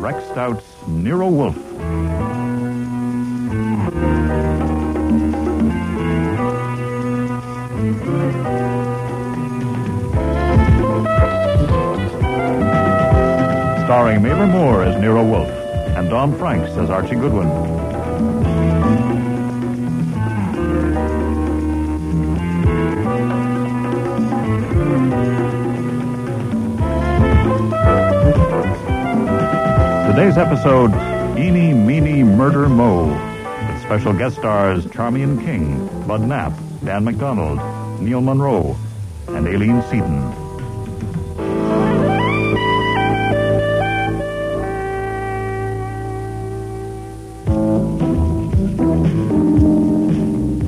Rex Stout's Nero Wolfe. Starring Mavor Moore as Nero Wolfe and Don Franks as Archie Goodwin. Today's episode, Eeny, Meeny, Murder, Mo, with special guest stars Charmian King, Bud Knapp, Dan McDonald, Neil Monroe, and Aileen Seaton.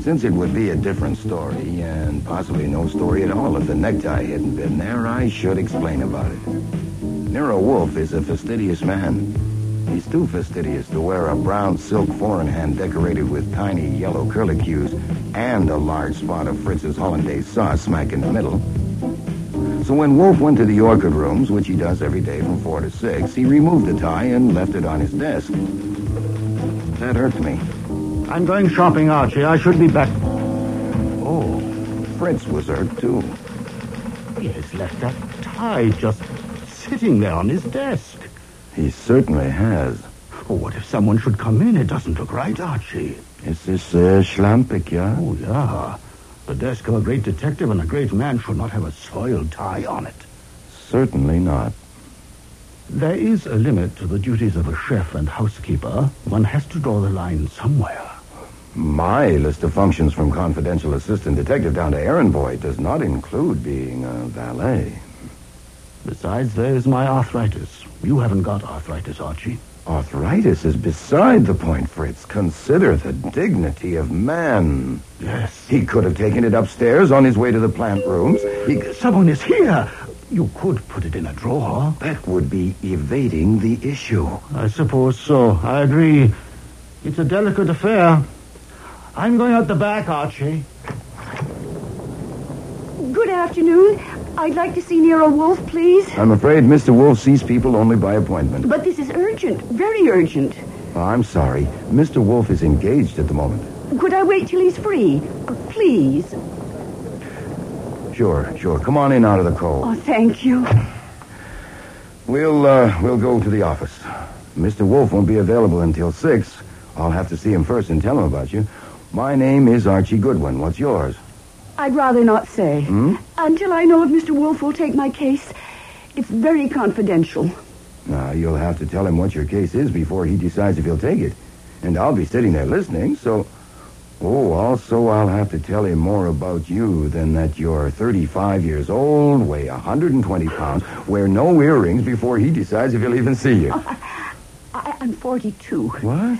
Since it would be a different story, and possibly no story at all if the necktie hadn't been there, I should explain about it. Nero Wolfe is a fastidious man. He's too fastidious to wear a brown silk foreign hand decorated with tiny yellow curlicues and a large spot of Fritz's hollandaise sauce smack in the middle. So when Wolfe went to the orchid rooms, which he does every day from 4 to 6, he removed the tie and left it on his desk. That hurt me. I'm going shopping, Archie. I should be back. Oh, Fritz was hurt, too. He has left that tie just sitting there on his desk. He certainly has. Oh, what if someone should come in? It doesn't look right, Archie. Is this uh, Schlampig, yeah? Oh, yeah. The desk of a great detective and a great man should not have a soiled tie on it. Certainly not. There is a limit to the duties of a chef and housekeeper. One has to draw the line somewhere. My list of functions from confidential assistant detective down to errand boy does not include being a valet. Besides, there is my arthritis. You haven't got arthritis, Archie. Arthritis is beside the point, Fritz. Consider the dignity of man. Yes. He could have taken it upstairs on his way to the plant rooms. He... Someone is here. You could put it in a drawer. That would be evading the issue. I suppose so. I agree. It's a delicate affair. I'm going out the back, Archie. Good afternoon. I'd like to see Nero Wolfe, please. I'm afraid Mr. Wolfe sees people only by appointment. But this is urgent, very urgent. Oh, I'm sorry. Mr. Wolfe is engaged at the moment. Could I wait till he's free? Uh, please. Sure, sure. Come on in out of the cold. Oh, thank you. We'll, uh, we'll go to the office. Mr. Wolfe won't be available until six. I'll have to see him first and tell him about you. My name is Archie Goodwin. What's yours? I'd rather not say. Hmm? Until I know if Mr. Wolfe will take my case. It's very confidential. Now, you'll have to tell him what your case is before he decides if he'll take it. And I'll be sitting there listening, so... Oh, also, I'll have to tell him more about you than that you're 35 years old, weigh 120 pounds, wear no earrings before he decides if he'll even see you. I, I'm 42. What?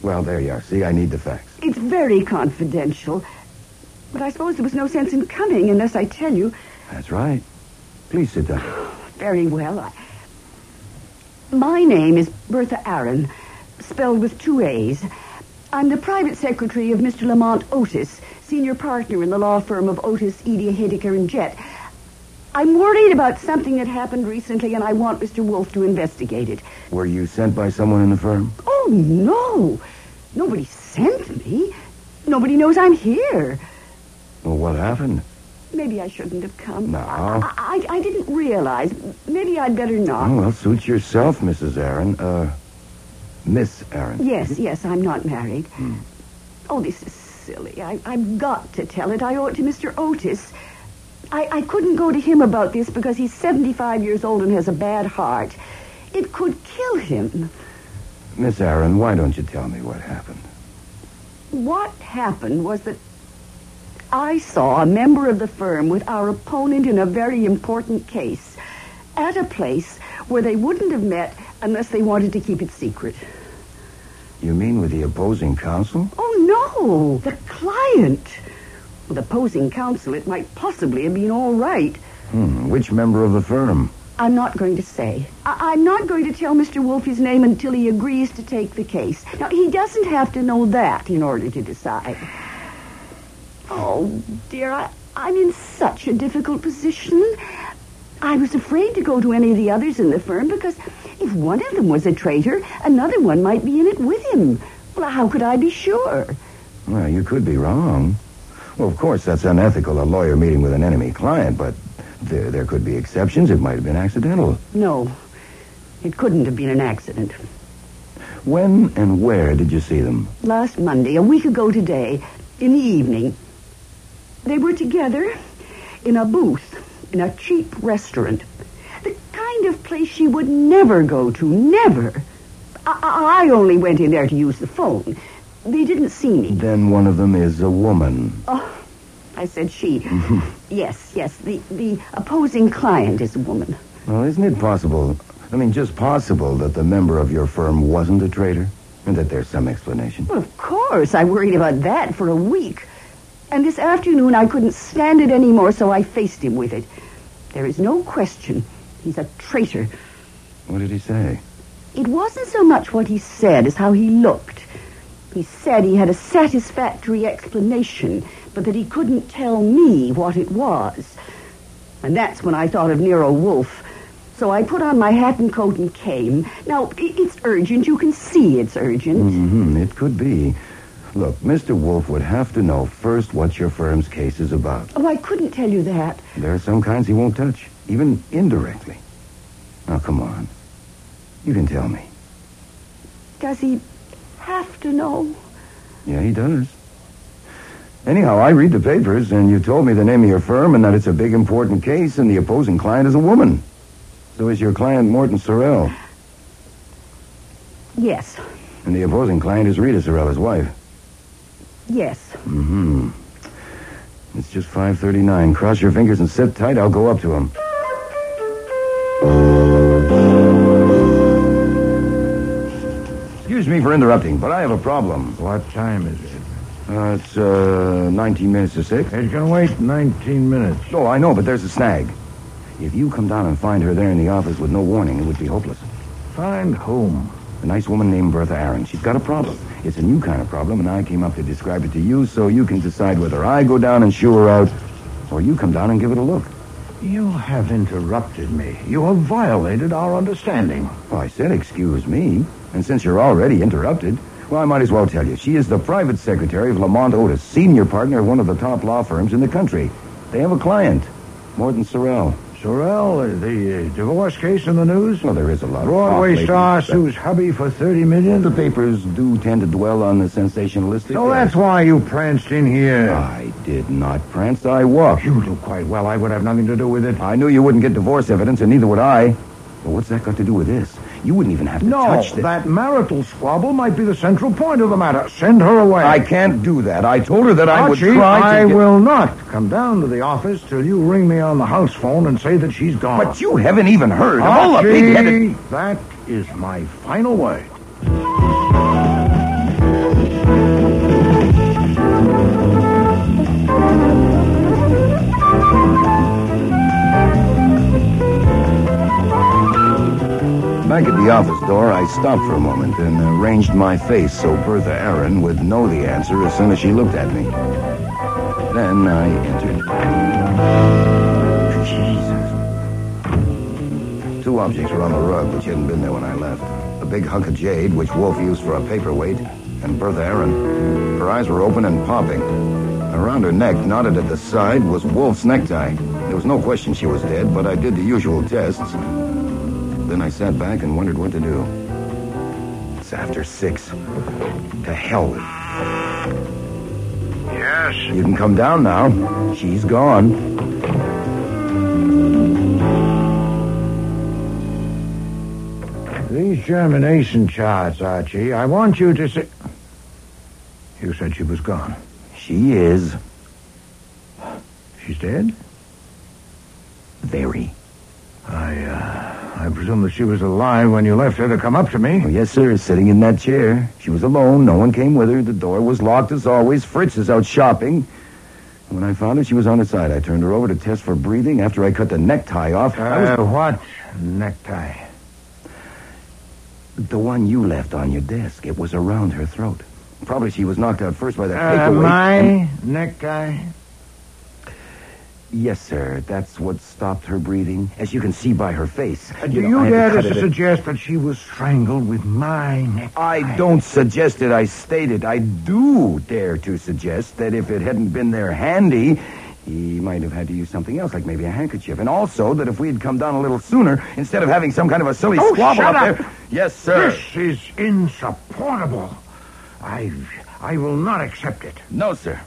Well, there you are. See, I need the facts. It's very confidential. But I suppose there was no sense in coming unless I tell you. That's right. Please sit down. Very well. I... My name is Bertha Aaron, spelled with two A's. I'm the private secretary of Mr. Lamont Otis, senior partner in the law firm of Otis, Eady, Haydecker, and Jett. I'm worried about something that happened recently, and I want Mr. Wolfe to investigate it. Were you sent by someone in the firm? Oh, no. Nobody sent me. Nobody knows I'm here. Well, what happened? Maybe I shouldn't have come. No. I, I, I didn't realize. Maybe I'd better not. Oh, well, suit yourself, Mrs. Aaron. Uh, Miss Aaron. Yes, yes, I'm not married. Oh, this is silly. I, I've got to tell it. I owe it to Mr. Otis. I, I couldn't go to him about this because he's 75 years old and has a bad heart. It could kill him. Miss Aaron, why don't you tell me what happened? What happened was that I saw a member of the firm with our opponent in a very important case at a place where they wouldn't have met unless they wanted to keep it secret. You mean with the opposing counsel? Oh, no, the client. With opposing counsel, it might possibly have been all right. Hmm, which member of the firm? I'm not going to say. I- I'm not going to tell Mr. Wolfe his name until he agrees to take the case. Now, he doesn't have to know that in order to decide. Oh, dear, I, I'm in such a difficult position. I was afraid to go to any of the others in the firm because if one of them was a traitor, another one might be in it with him. Well, how could I be sure? Well, you could be wrong. Well, of course, that's unethical, a lawyer meeting with an enemy client, but there, there could be exceptions. It might have been accidental. No, it couldn't have been an accident. When and where did you see them? Last Monday, a week ago today, in the evening, they were together in a booth in a cheap restaurant. The kind of place she would never go to, never. I, I only went in there to use the phone. They didn't see me. Then one of them is a woman. Oh, I said she. Mm-hmm. yes, yes. The, the opposing client is a woman. Well, isn't it possible, I mean, just possible, that the member of your firm wasn't a traitor? And that there's some explanation? Well, of course. I worried about that for a week. And this afternoon I couldn't stand it anymore, so I faced him with it. There is no question. He's a traitor. What did he say? It wasn't so much what he said as how he looked. He said he had a satisfactory explanation, but that he couldn't tell me what it was. And that's when I thought of Nero Wolfe. So I put on my hat and coat and came. Now, it's urgent. You can see it's urgent. Mm-hmm. It could be. Look, Mr. Wolfe would have to know first what your firm's case is about. Oh, I couldn't tell you that. There are some kinds he won't touch, even indirectly. Now, come on. You can tell me. Does he have to know? Yeah, he does. Anyhow, I read the papers, and you told me the name of your firm and that it's a big, important case, and the opposing client is a woman. So is your client Morton Sorrell? Yes. And the opposing client is Rita Sorrell, his wife? Yes. Mm-hmm. It's just 5.39. Cross your fingers and sit tight. I'll go up to him. Excuse me for interrupting, but I have a problem. What time is it? Uh, it's, uh, 19 minutes to 6. It can wait 19 minutes. Oh, I know, but there's a snag. If you come down and find her there in the office with no warning, it would be hopeless. Find whom? A nice woman named Bertha Aaron. She's got a problem. It's a new kind of problem, and I came up to describe it to you so you can decide whether I go down and shoo her out, or you come down and give it a look. You have interrupted me. You have violated our understanding. Well, I said excuse me, and since you're already interrupted, well, I might as well tell you. She is the private secretary of Lamont Otis, senior partner of one of the top law firms in the country. They have a client, Morton Sorrell. Sorrell, the uh, divorce case in the news? Well, there is a lot of Broadway talk star sues hubby for 30 million? The papers do tend to dwell on the sensationalistic. So that's why you pranced in here. I did not prance. I walked. You do quite well. I would have nothing to do with it. I knew you wouldn't get divorce evidence, and neither would I. But what's that got to do with this? You wouldn't even have to No, touch this. that marital squabble might be the central point of the matter. Send her away. I can't do that. I told her that I would Archie, try to I get- will not come down to the office till you ring me on the house phone and say that she's gone. But you haven't even heard of all the Archie, big-headed... that is my final word. Back at the office door, I stopped for a moment and uh, arranged my face so Bertha Aaron would know the answer as soon as she looked at me. Then I entered. Jesus. Two objects were on the rug, which hadn't been there when I left. A big hunk of jade, which Wolfe used for a paperweight, and Bertha Aaron. Her eyes were open and popping. Around her neck, knotted at the side, was Wolfe's necktie. There was no question she was dead, but I did the usual tests. Then I sat back and wondered what to do. It's after six. To hell with it. Yes. You can come down now. She's gone. These germination charts, Archie, I want you to see. You said she was gone. She is She's dead? very. I, uh, I presume that she was alive when you left her to come up to me. Oh, yes, sir, sitting in that chair. She was alone. No one came with her. The door was locked as always. Fritz is out shopping. When I found her, she was on her side. I turned her over to test for breathing. After I cut the necktie off, I was... Uh, what necktie? The one you left on your desk. It was around her throat. Probably she was knocked out first by that Uh, my and- necktie? Yes, sir. That's what stopped her breathing, as you can see by her face. Uh, do know, you dare to it suggest that she was strangled with my neck? I don't suggest it. I stated I do dare to suggest that if it hadn't been there handy, he might have had to use something else, like maybe a handkerchief. And also that if we had come down a little sooner, instead of having some kind of a silly Oh, squabble up, up. there. Yes, sir. This is insupportable. I, I will not accept it. No, sir.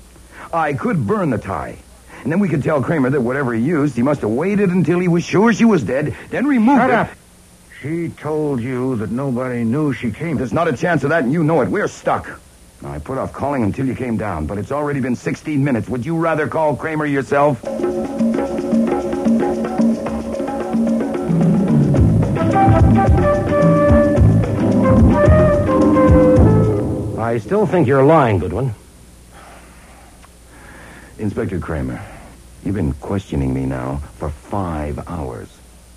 I could burn the tie. And then we could tell Cramer that whatever he used, he must have waited until he was sure she was dead, then removed Shut it. up. She told you that nobody knew she came. There's not a chance of that, and you know it. We're stuck. I put off calling until you came down, but it's already been 16 minutes. Would you rather call Cramer yourself? I still think you're lying, Goodwin. Inspector Cramer, you've been questioning me now for five hours.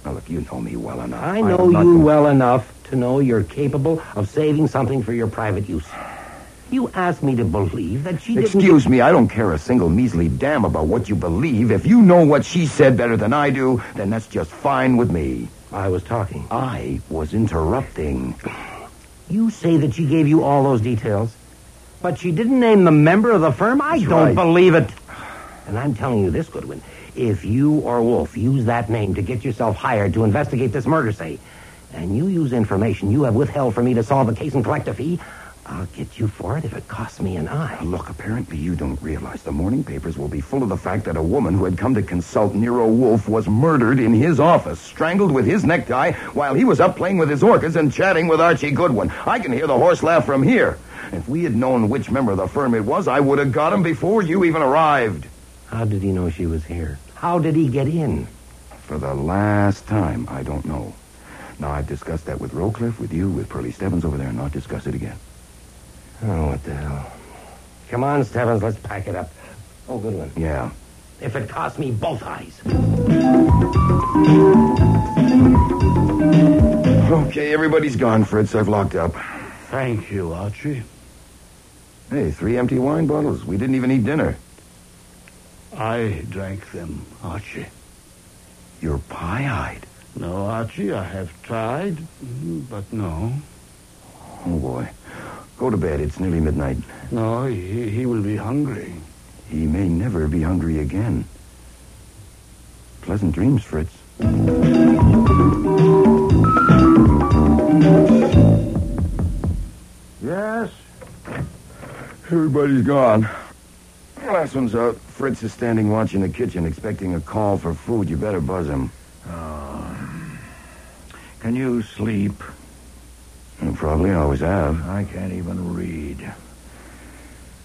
Now, look, you know me well enough. I know you gonna- well enough to know you're capable of saving something for your private use. You asked me to believe that she didn't... Excuse me, I don't care a single measly damn about what you believe. If you know what she said better than I do, then that's just fine with me. I was talking. I was interrupting. You say that she gave you all those details, but she didn't name the member of the firm? I That's don't right. believe it. And I'm telling you this, Goodwin. If you or Wolfe use that name to get yourself hired to investigate this murder, say, and you use information you have withheld for me to solve the case and collect a fee, I'll get you for it if it costs me an eye. Look, apparently you don't realize the morning papers will be full of the fact that a woman who had come to consult Nero Wolfe was murdered in his office, strangled with his necktie while he was up playing with his orchids and chatting with Archie Goodwin. I can hear the horse laugh from here. If we had known which member of the firm it was, I would have got him before you even arrived. How did he know she was here? How did he get in? For the last time, I don't know. Now, I've discussed that with Rowcliffe, with you, with Purley Stebbins over there, and not discuss it again. Oh, what the hell. Come on, Stebbins, let's pack it up. Oh, good one. Yeah. If it costs me both eyes. Okay, everybody's gone, Fritz. I've locked up. Thank you, Archie. Hey, three empty wine bottles. We didn't even eat dinner. I drank them, Archie. You're pie-eyed. No, Archie, I have tried, mm, but no. Oh, boy. Go to bed. It's nearly midnight. No, he, he will be hungry. He may never be hungry again. Pleasant dreams, Fritz. Yes? Everybody's gone. Last one's out. Fritz is standing watch in the kitchen, expecting a call for food. You better buzz him. Um, can you sleep? You probably always have. I can't even read.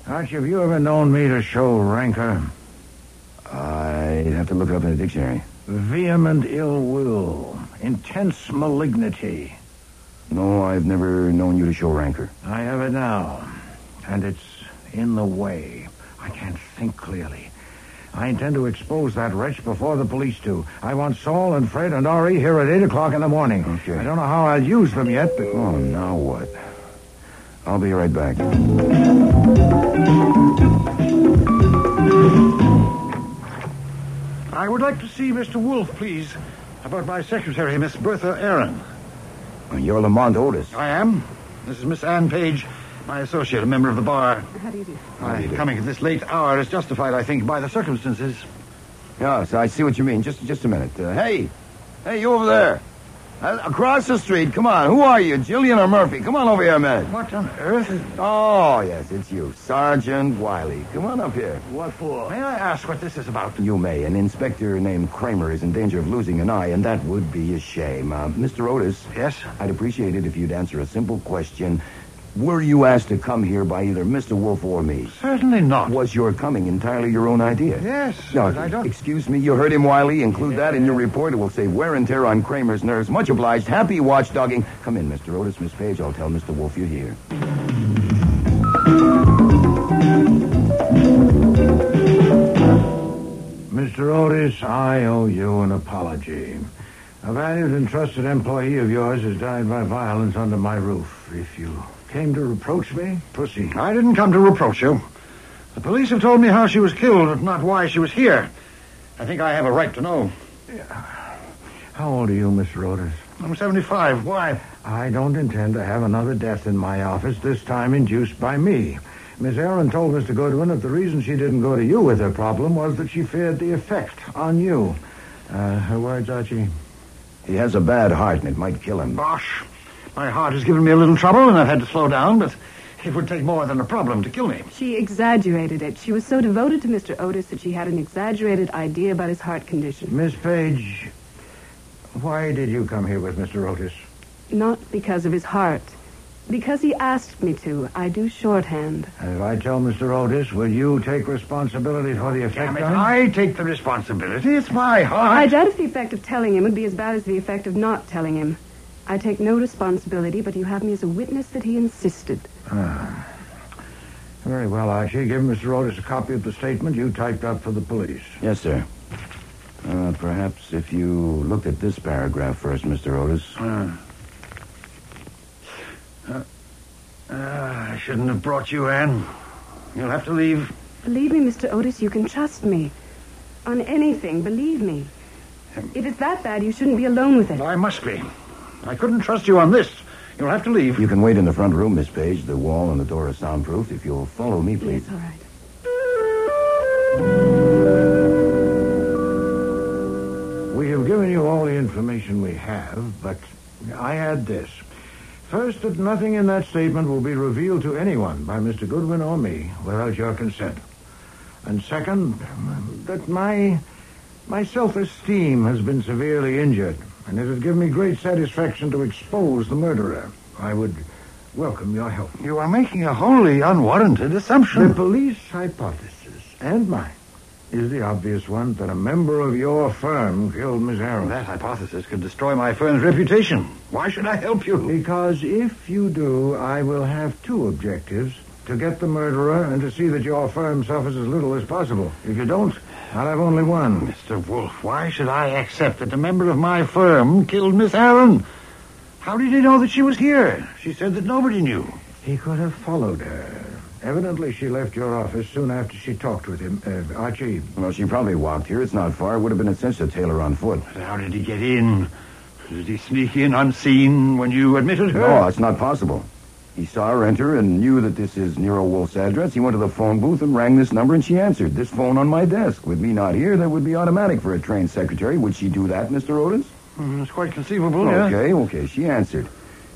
Archie, have you ever known me to show rancor? I'd have to look it up in the dictionary. Vehement ill will, intense malignity. No, I've never known you to show rancor. I have it now, and it's in the way. I can't think clearly. I intend to expose that wretch before the police do. I want Saul and Fred and Orrie here at 8 o'clock in the morning. Okay. I don't know how I'll use them yet, but... Oh, now what? I'll be right back. I would like to see Mr. Wolfe, please, about my secretary, Miss Bertha Aaron. You're Lamont Otis. I am. This is Miss Ann Page, my associate, a member of the bar. How do you do? My do you do? coming at this late hour is justified, I think, by the circumstances. Yes, I see what you mean. Just, just a minute. Uh, hey, hey, you over there? Uh, across the street. Come on. Who are you, Jillian or Murphy? Come on over here a minute. What on earth is... Oh, yes, it's you, Sergeant Wiley. Come on up here. What for? May I ask what this is about? You may. An inspector named Cramer is in danger of losing an eye, and that would be a shame. Uh, Mr. Otis, Yes? I'd appreciate it if you'd answer a simple question. Were you asked to come here by either Mr. Wolfe or me? Certainly not. Was your coming entirely your own idea? Yes, No, but I don't... excuse me, you heard him, Wiley. Include that in your report. It will save wear and tear on Cramer's nerves. Much obliged. Happy watchdogging. Come in, Mr. Otis, Miss Page. I'll tell Mr. Wolfe you're here. Mr. Otis, I owe you an apology. A valued and trusted employee of yours has died by violence under my roof. If you came to reproach me, Pussy. I didn't come to reproach you. The police have told me how she was killed, but not why she was here. I think I have a right to know. Yeah. How old are you, Mr. Otis? I'm 75. Why? I don't intend to have another death in my office, this time induced by me. Miss Aaron told Mr. Goodwin that the reason she didn't go to you with her problem was that she feared the effect on you. Uh, her words, Archie? He has a bad heart and it might kill him. Bosh. My heart has given me a little trouble and I've had to slow down, but it would take more than a problem to kill me. She exaggerated it. She was so devoted to Mr. Otis that she had an exaggerated idea about his heart condition. Miss Page, why did you come here with Mr. Otis? Not because of his heart. Because he asked me to. I do shorthand. And if I tell Mr. Otis, will you take responsibility for the effect Damn it, on him? I take the responsibility. It's my heart. I doubt if the effect of telling him would be as bad as the effect of not telling him. I take no responsibility, but you have me as a witness that he insisted. Ah. Very well, Archie. Give Mr. Otis a copy of the statement you typed up for the police. Yes, sir. Uh, perhaps if you looked at this paragraph first, Mr. Otis. Uh, uh, I shouldn't have brought you, Anne. You'll have to leave. Believe me, Mr. Otis, you can trust me. On anything, believe me. If it's that bad, you shouldn't be alone with it. I must be. I couldn't trust you on this. You'll have to leave. You can wait in the front room, Miss Page. The wall and the door are soundproof. If you'll follow me, please. Yes, all right. We have given you all the information we have, but I add this. First, that nothing in that statement will be revealed to anyone by Mr. Goodwin or me without your consent. And second, that my my self-esteem has been severely injured, and it would give me great satisfaction to expose the murderer. I would welcome your help. You are making a wholly unwarranted assumption. The police hypothesis, and mine, is the obvious one that a member of your firm killed Miss Aaron. That hypothesis could destroy my firm's reputation. Why should I help you? Because if you do, I will have two objectives. To get the murderer and to see that your firm suffers as little as possible. If you don't, I'll have only one. Mr. Wolfe, why should I accept that a member of my firm killed Miss Aaron? How did he know that she was here? She said that nobody knew. He could have followed her. Evidently, she left your office soon after she talked with him. Uh, Archie, Well, she probably walked here. It's not far. It would have been a cinch to tail her on foot. But how did he get in? Did he sneak in unseen when you admitted her? No, it's not possible. He saw her enter and knew that this is Nero Wolfe's address. He went to the phone booth and rang this number, and she answered. This phone on my desk. With me not here, that would be automatic for a trained secretary. Would she do that, Mr. Otis? Hmm, it's quite conceivable, yeah. Okay, okay. She answered.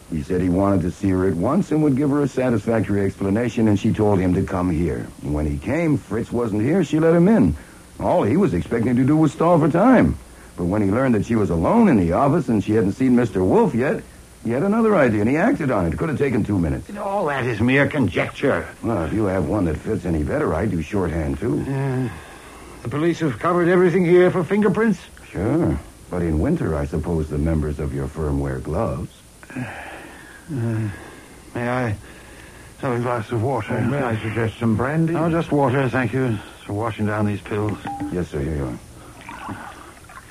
He said he wanted to see her at once and would give her a satisfactory explanation, and she told him to come here. When he came, Fritz wasn't here. She let him in. All he was expecting to do was stall for time. But when he learned that she was alone in the office and she hadn't seen Mr. Wolfe yet, he had another idea, and he acted on it. Could have taken two minutes. All that is mere conjecture. Well, if you have one that fits any better, I do shorthand, too. The police have covered everything here for fingerprints. Sure. But in winter, I suppose the members of your firm wear gloves. May I have a glass of water? uh, may I suggest some brandy? No, just water, thank you. For washing down these pills. Yes, sir, here you are.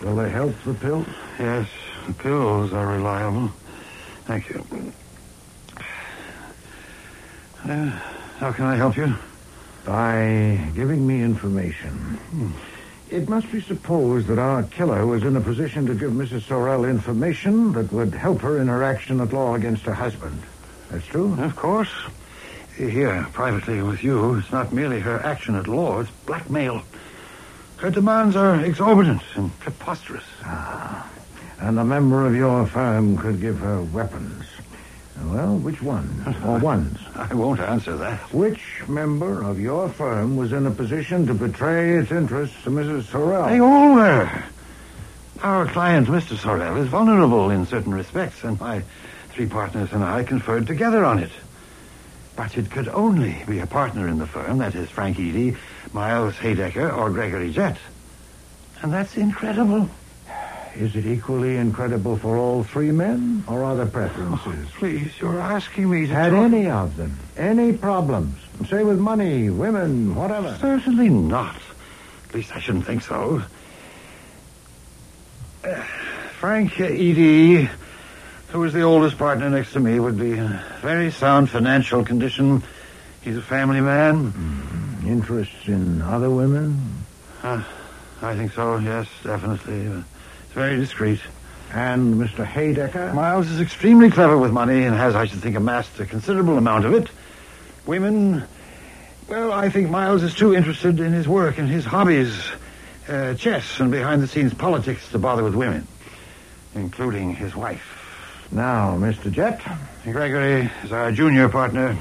Will they help the pills? Yes, the pills are reliable. Thank you. Uh, how can I help you? By giving me information. It must be supposed that our killer was in a position to give Mrs. Sorrell information that would help her in her action at law against her husband. That's true? Of course. Here, privately with you, it's not merely her action at law, it's blackmail. Her demands are exorbitant and preposterous. And a member of your firm could give her weapons. Well, which one? Or ones? I won't answer that. Which member of your firm was in a position to betray its interests to Mrs. Sorrell? They all were. Our client, Mr. Sorrell, is vulnerable in certain respects, and my three partners and I conferred together on it. But it could only be a partner in the firm, that is Frank Eady, Miles Haydecker, or Gregory Jett. And that's incredible. Is it equally incredible for all three men, or are there preferences? Please, you're asking me to Had talk- any of them any problems? Say with money, women, whatever. Certainly not. At least I shouldn't think so. Uh, Frank Eady, who is the oldest partner next to me, would be in very sound financial condition. He's a family man. Interests in other women? I think so, yes, definitely. Very discreet. And Mr. Haydecker? Miles is extremely clever with money and has, I should think, amassed a considerable amount of it. Women, well, I think Miles is too interested in his work and his hobbies, uh, chess and behind-the-scenes politics to bother with women, including his wife. Now, Mr. Jett. Gregory is our junior partner.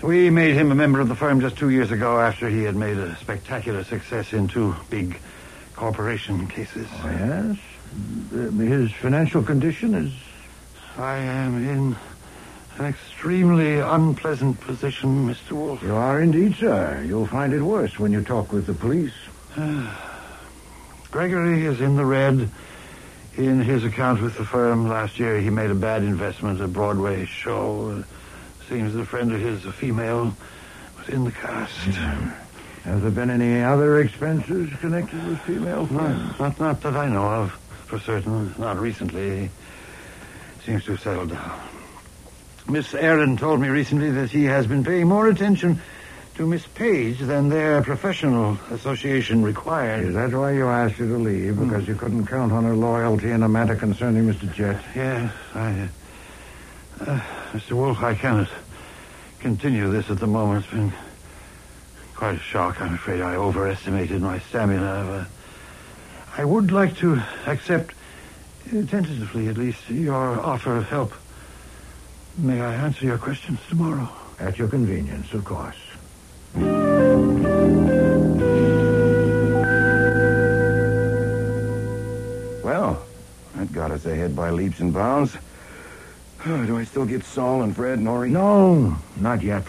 We made him a member of the firm just two years ago after he had made a spectacular success in two big corporation cases. Oh, yes? Uh, His financial condition is... I am in an extremely unpleasant position, Mr. Wolfe. You are indeed, sir. You'll find it worse when you talk with the police. Gregory is in the red. In his account with the firm last year, he made a bad investment, a Broadway show. Seems a friend of his, a female, was in the cast. Have there been any other expenses connected with female friends? Not, not, that I know of, for certain. Not recently. Seems to have settled down. Miss Aaron told me recently that he has been paying more attention to Miss Page than their professional association required. Is that why you asked her to leave? Because you couldn't count on her loyalty in a matter concerning Mr. Jett? Yes, I. Uh, Mr. Wolfe, I cannot continue this at the moment. It's been quite a shock. I'm afraid I overestimated my stamina. But I would like to accept, uh, tentatively at least, your offer of help. May I answer your questions tomorrow? At your convenience, of course. Well, that got us ahead by leaps and bounds. Do I still get Saul and Fred and Orrie? No, not yet.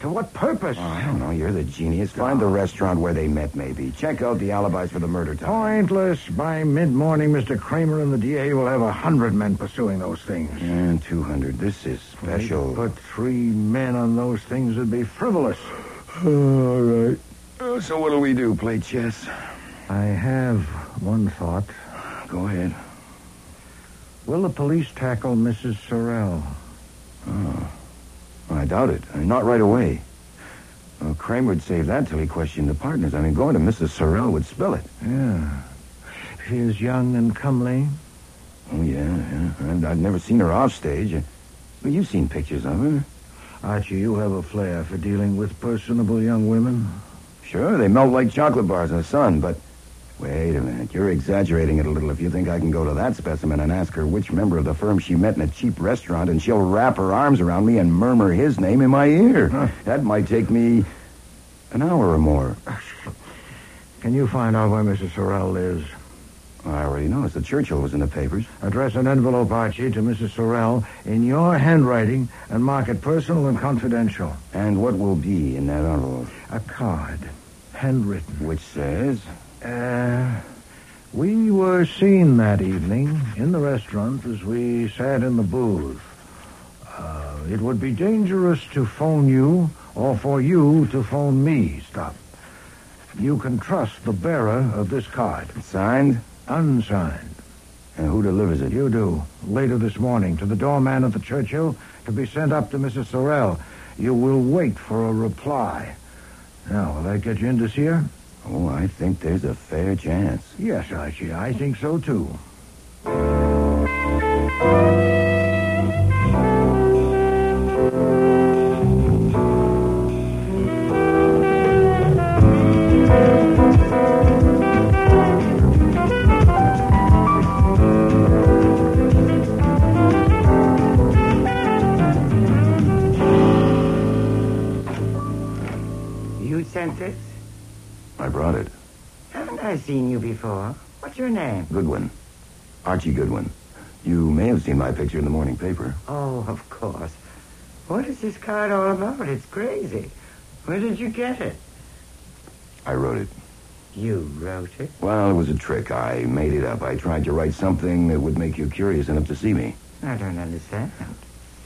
To what purpose? Oh, I don't know. You're the genius. Find the restaurant where they met, maybe. Check out the alibis for the murder time. Pointless. By mid-morning, Mr. Cramer and the DA will have a hundred men pursuing those things. And 200. This is special. Put three men on those things would be frivolous. All right. So what'll we do? Play chess? I have one thought. Go ahead. Will the police tackle Mrs. Sorrell? Oh. I doubt it. I mean, not right away. Uh, Cramer would save that till he questioned the partners. I mean, going to Mrs. Sorrell would spill it. Yeah. She is young and comely. Oh, yeah, yeah. I've, I've never seen her off stage. Well, you've seen pictures of her. Archie, you have a flair for dealing with personable young women. Sure, they melt like chocolate bars in the sun, but... Wait a minute. You're exaggerating it a little if you think I can go to that specimen and ask her which member of the firm she met in a cheap restaurant and she'll wrap her arms around me and murmur his name in my ear. That might take me an hour or more. Can you find out where Mrs. Sorrell lives? I already noticed the Churchill was in the papers. Address an envelope, Archie, to Mrs. Sorrell in your handwriting and mark it personal and confidential. And what will be in that envelope? A card, handwritten. Which says... Uh, we were seen that evening in the restaurant as we sat in the booth. Uh, it would be dangerous to phone you or for you to phone me. Stop. You can trust the bearer of this card. Signed? Unsigned. And who delivers it? You do. Later this morning to the doorman at the Churchill to be sent up to Mrs. Sorrell. You will wait for a reply. Now, will that get you in to see her? Oh, I think there's a fair chance. Yes, Archie, I think so too. You sent this? I brought it. Haven't seen you before? What's your name? Goodwin. Archie Goodwin. You may have seen my picture in the morning paper. Oh, of course. What is this card all about? It's crazy. Where did you get it? I wrote it. You wrote it? Well, it was a trick. I made it up. I tried to write something that would make you curious enough to see me. I don't understand.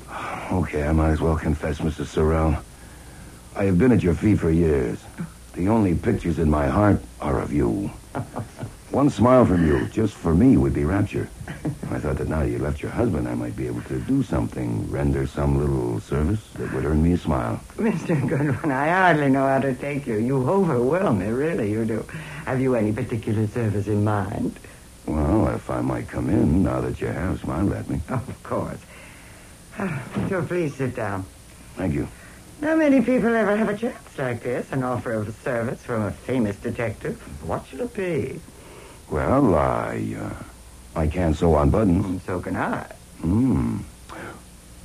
Okay, I might as well confess, Mrs. Sorrell. I have been at your feet for years. Oh. The only pictures in my heart are of you. One smile from you, just for me, would be rapture. I thought that now you left your husband, I might be able to do something, render some little service that would earn me a smile. Mr. Goodwin, I hardly know how to take you. You overwhelm me, really, you do. Have you any particular service in mind? Well, if I might come in, now that you have smiled at me. Of course. Ah, so please sit down. Thank you. Not many people ever have a chance like this, an offer of service from a famous detective. What should it be? Well, I, uh, I can't sew on buttons. And so can I. Hmm.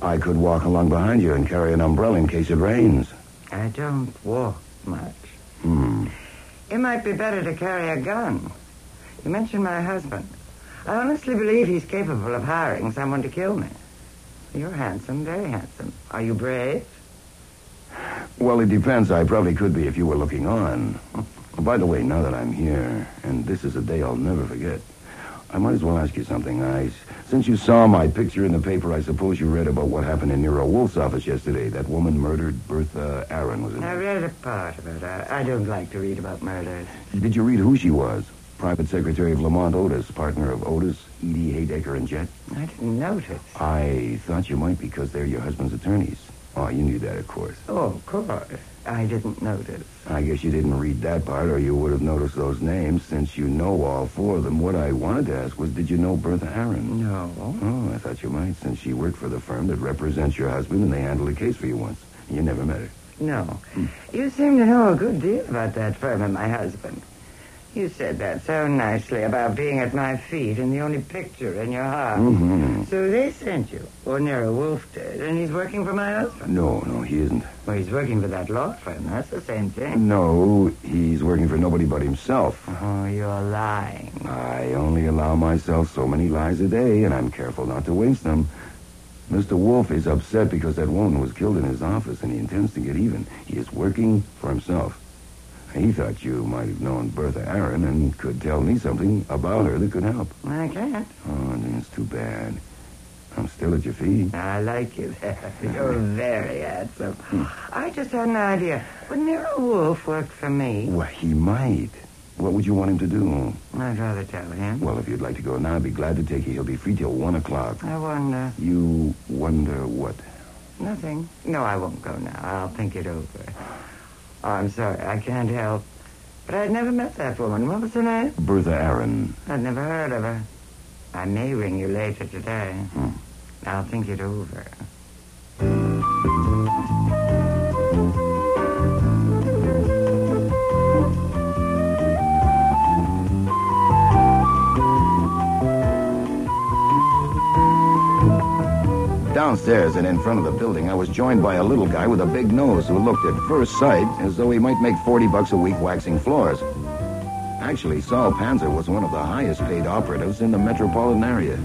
I could walk along behind you and carry an umbrella in case it rains. I don't walk much. Hmm. It might be better to carry a gun. You mentioned my husband. I honestly believe he's capable of hiring someone to kill me. You're handsome, very handsome. Are you brave? Well, it depends. I probably could be if you were looking on. Oh, by the way, now that I'm here, and this is a day I'll never forget, I might as well ask you something. I, since you saw my picture in the paper, I suppose you read about what happened in Nero Wolfe's office yesterday. That woman murdered Bertha Aaron, was it? I read a part of it. I, I don't like to read about murders. Did you read who she was? Private Secretary of Lamont Otis, partner of Otis, Eady Haydecker, and Jett? I didn't notice. I thought you might because they're your husband's attorneys. Oh, you knew that, of course. Oh, of course. I didn't notice. I guess you didn't read that part, or you would have noticed those names since you know all four of them. What I wanted to ask was, did you know Bertha Aaron? No. Oh, I thought you might, since she worked for the firm that represents your husband, and they handled a case for you once. You never met her. No. Hmm. You seem to know a good deal about that firm and my husband. You said that so nicely about being at my feet and the only picture in your heart. Mm-hmm. So they sent you. Or Nero Wolfe did, and he's working for my husband. No, no, he isn't. Well, he's working for that law firm. That's the same thing. No, he's working for nobody but himself. Oh, you're lying. I only allow myself so many lies a day, and I'm careful not to waste them. Mr. Wolfe is upset because that woman was killed in his office, and he intends to get even. He is working for himself. He thought you might have known Bertha Aaron and could tell me something about her that could help. I can't. Oh, that's too bad. I'm still at your feet. I like you there. You're very handsome. Hmm. I just had an idea. Would Nero Wolfe work for me? Well, he might. What would you want him to do? I'd rather tell him. Well, if you'd like to go now, I'd be glad to take you. He'll be free till one o'clock. I wonder. You wonder what? Nothing. No, I won't go now. I'll think it over. Oh, I'm sorry. I can't help. But I'd never met that woman. What was her name? Bertha Aaron. I'd never heard of her. I may ring you later today. Hmm. I'll think it over. Downstairs and in front of the building, I was joined by a little guy with a big nose who looked at first sight as though he might make 40 bucks a week waxing floors. Actually, Saul Panzer was one of the highest paid operatives in the metropolitan area.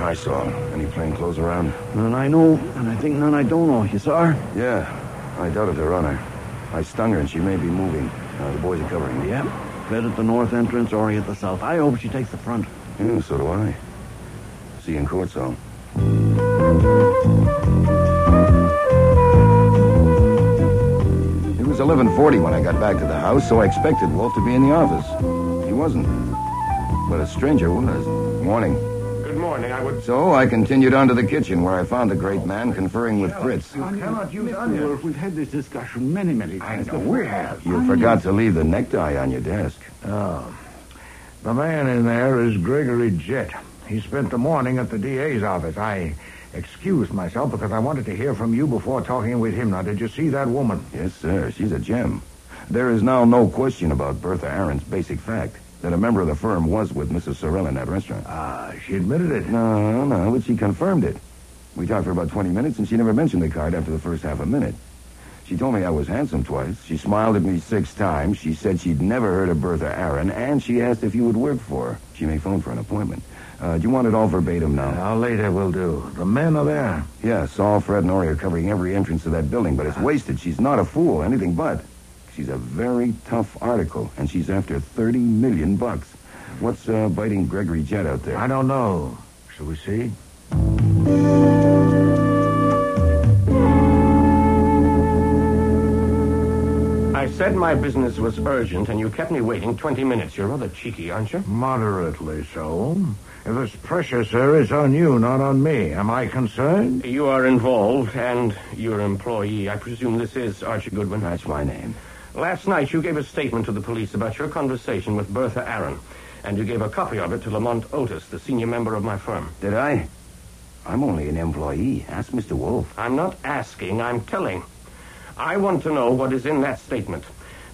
Hi, Saul. Any plain clothes around? None I know, and I think none I don't know. You saw her? Yeah, I doubted her on her. I stung her and she may be moving. Uh, the boys are covering me. Yeah. Bed at the north entrance or at the south. I hope she takes the front. Yeah, so do I. See you in court, Saul. It was 11:40 when I got back to the house, so I expected Wolfe to be in the office. He wasn't, but a stranger was. Morning. Good morning. I would. So I continued on to the kitchen, where I found the great man conferring with Fritz. You cannot use onions. We've had this discussion many, many times. I times. know we have. You forgot to leave the necktie on your desk. Oh. The man in there is Gregory Jett. He spent the morning at the DA's office. I excused myself because I wanted to hear from you before talking with him. Now, did you see that woman? Yes, sir. She's a gem. There is now no question about Bertha Aaron's basic fact that a member of the firm was with Mrs. Sorrell in that restaurant. Ah, she admitted it. No, no, but she confirmed it. We talked for about 20 minutes, and she never mentioned the card after the first half a minute. She told me I was handsome twice. She smiled at me six times. She said she'd never heard of Bertha Aaron, and she asked if you would work for her. She may phone for an appointment. Uh, do you want it all verbatim now? Now, later will do. The men are there. Yes, Saul, Fred, and Orrie are covering every entrance to that building, but it's wasted. She's not a fool, anything but. She's a very tough article, and she's after 30 million bucks. What's uh, biting Gregory Jett out there? I don't know. Shall we see? I said my business was urgent, and you kept me waiting 20 minutes. You're rather cheeky, aren't you? Moderately so. If it's pressure, sir, it's on you, not on me. Am I concerned? You are involved, and your employee. I presume this is Archie Goodwin. That's my name. Last night you gave a statement to the police about your conversation with Bertha Aaron, and you gave a copy of it to Lamont Otis, the senior member of my firm. Did I? I'm only an employee. Ask Mr. Wolfe. I'm not asking, I'm telling. I want to know what is in that statement.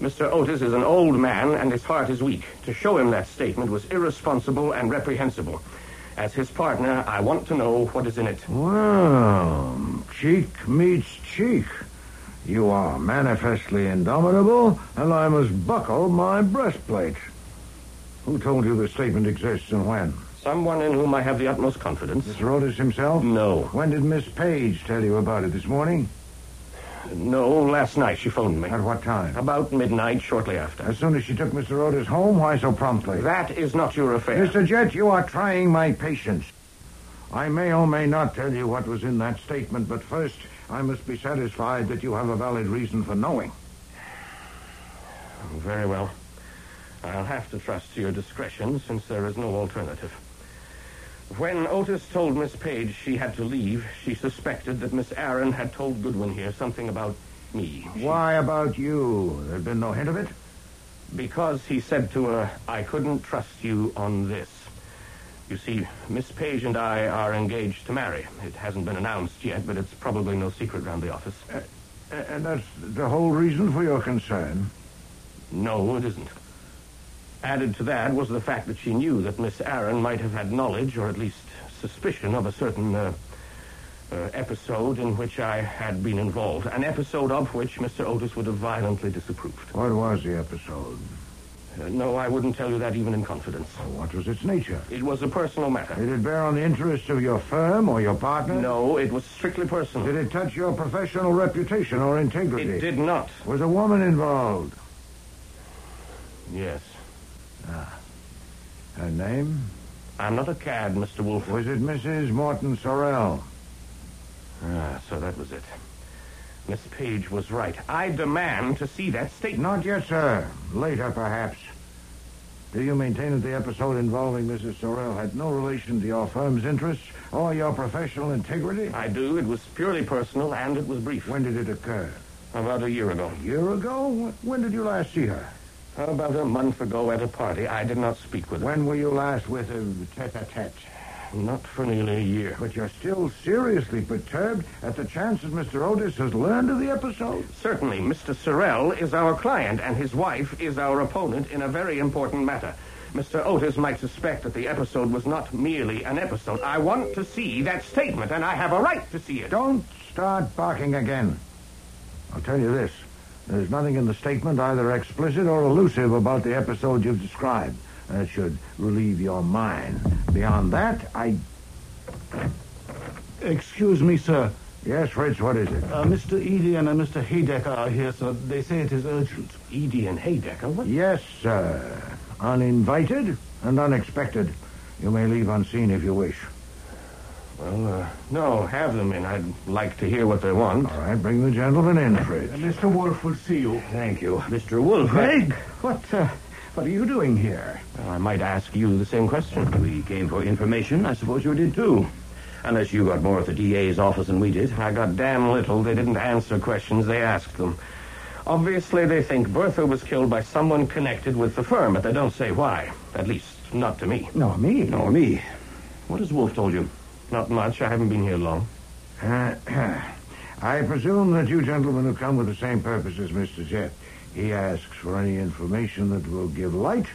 Mr. Otis is an old man and his heart is weak. To show him that statement was irresponsible and reprehensible. As his partner, I want to know what is in it. Well, cheek meets cheek. You are manifestly indomitable, and I must buckle my breastplate. Who told you the statement exists and when? Someone in whom I have the utmost confidence. Mr. Otis himself? No. When did Miss Page tell you about it this morning? No, last night she phoned me. At what time? About midnight, shortly after. As soon as she took Mr. Otis home, why so promptly? That is not your affair. Mr. Jett, you are trying my patience. I may or may not tell you what was in that statement, but first I must be satisfied that you have a valid reason for knowing. Very well. I'll have to trust to your discretion since there is no alternative. When Otis told Miss Page she had to leave, she suspected that Miss Aaron had told Goodwin here something about me. Why about you? There'd been no hint of it? Because he said to her, I couldn't trust you on this. You see, Miss Page and I are engaged to marry. It hasn't been announced yet, but it's probably no secret round the office. Uh, and that's the whole reason for your concern? No, it isn't. Added to that was the fact that she knew that Miss Aaron might have had knowledge, or at least suspicion, of a certain uh, uh, episode in which I had been involved. An episode of which Mr. Otis would have violently disapproved. What was the episode? Uh, no, I wouldn't tell you that even in confidence. What was its nature? It was a personal matter. Did it bear on the interests of your firm or your partner? No, it was strictly personal. Did it touch your professional reputation or integrity? It did not. Was a woman involved? Yes. Ah. Her name? I'm not a cad, Mr. Wolfe. Was it Mrs. Morton Sorrell? Ah, so that was it. Miss Page was right. I demand to see that statement. Not yet, sir. Later, perhaps. Do you maintain that the episode involving Mrs. Sorrell had no relation to your firm's interests or your professional integrity? I do. It was purely personal, and it was brief. When did it occur? About a year ago. A year ago? When did you last see her? About a month ago at a party. I did not speak with her. When were you last with her tete-a-tete? Not for nearly a year. But you're still seriously perturbed at the chance that Mr. Otis has learned of the episode? Certainly. Mr. Sorrell is our client, and his wife is our opponent in a very important matter. Mr. Otis might suspect that the episode was not merely an episode. I want to see that statement, and I have a right to see it. Don't start barking again. I'll tell you this. There's nothing in the statement either explicit or elusive about the episode you've described. That should relieve your mind. Beyond that, I... Excuse me, sir. Yes, Fritz, what is it? Uh, Mr. Eady and Mr. Haydecker are here, sir. They say it is urgent. Eady and Haydecker? What? Yes, sir. Uninvited and unexpected. You may leave unseen if you wish. Well, uh, no, have them in. I'd like to hear what they want. All right, bring the gentleman in, Fritz. Uh, Mr. Wolfe will see you. Thank you. Mr. Wolfe. Craig, what, uh, what are you doing here? Well, I might ask you the same question. We came for information. I suppose you did, too. Unless you got more at the DA's office than we did. I got damn little. They didn't answer questions. They asked them. Obviously, they think Bertha was killed by someone connected with the firm, but they don't say why. At least, not to me. Nor me. Nor me. What has Wolfe told you? Not much. I haven't been here long. Uh, I presume that you gentlemen have come with the same purpose as Mr. Jett. He asks for any information that will give light,